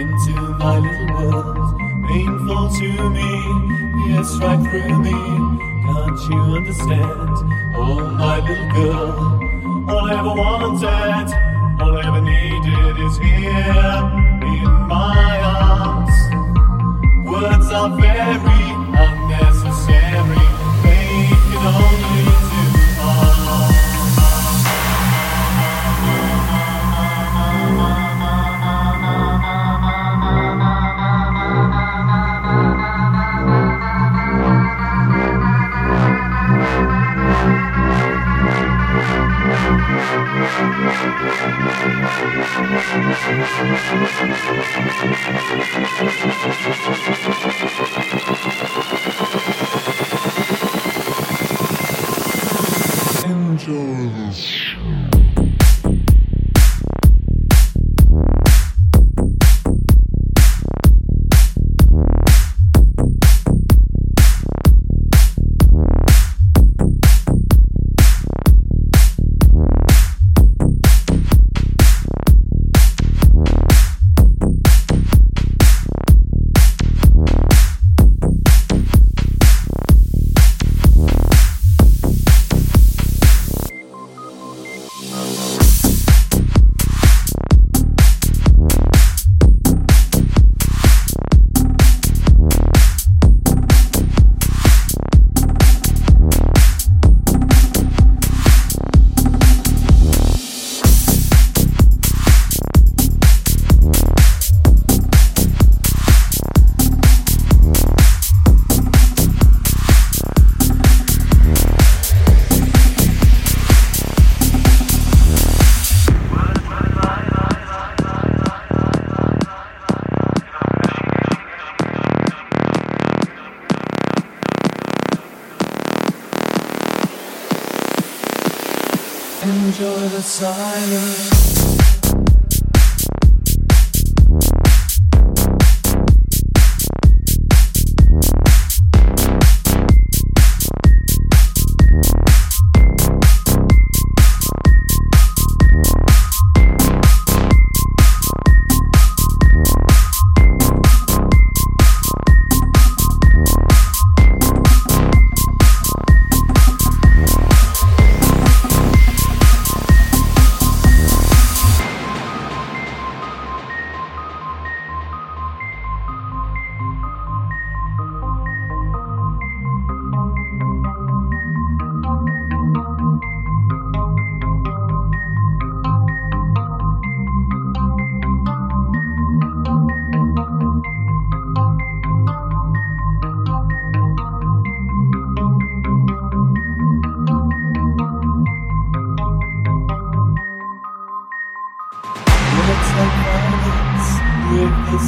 into my little world. Painful to me, yes, right through me. Can't you understand? Oh, my little girl, all I ever wanted, all I ever needed is here Enjoy this. Enjoy the silence.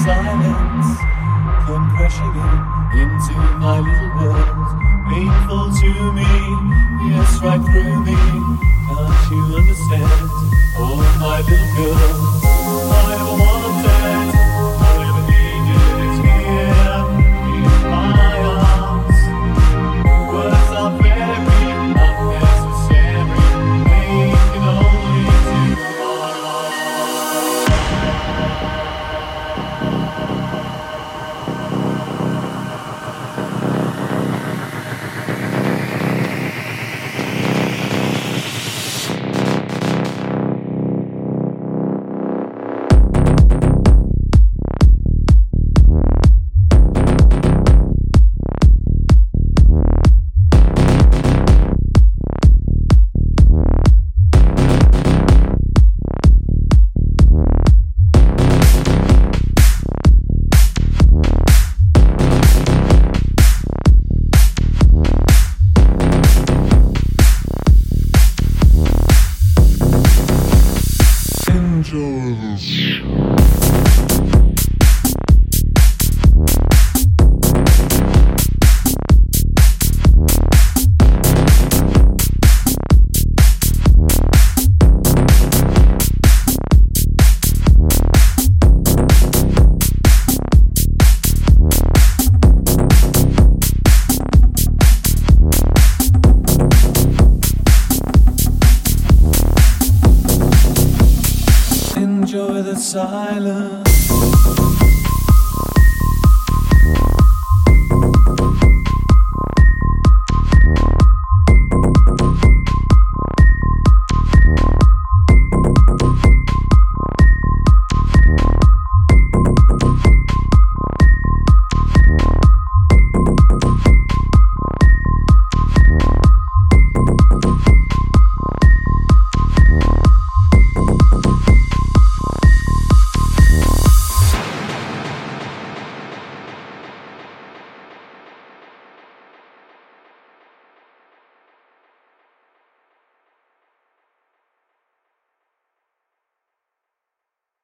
Silence, come crashing in into my little world. Painful to me, yes, right through me. Can't you understand? Oh, my little girl, silence.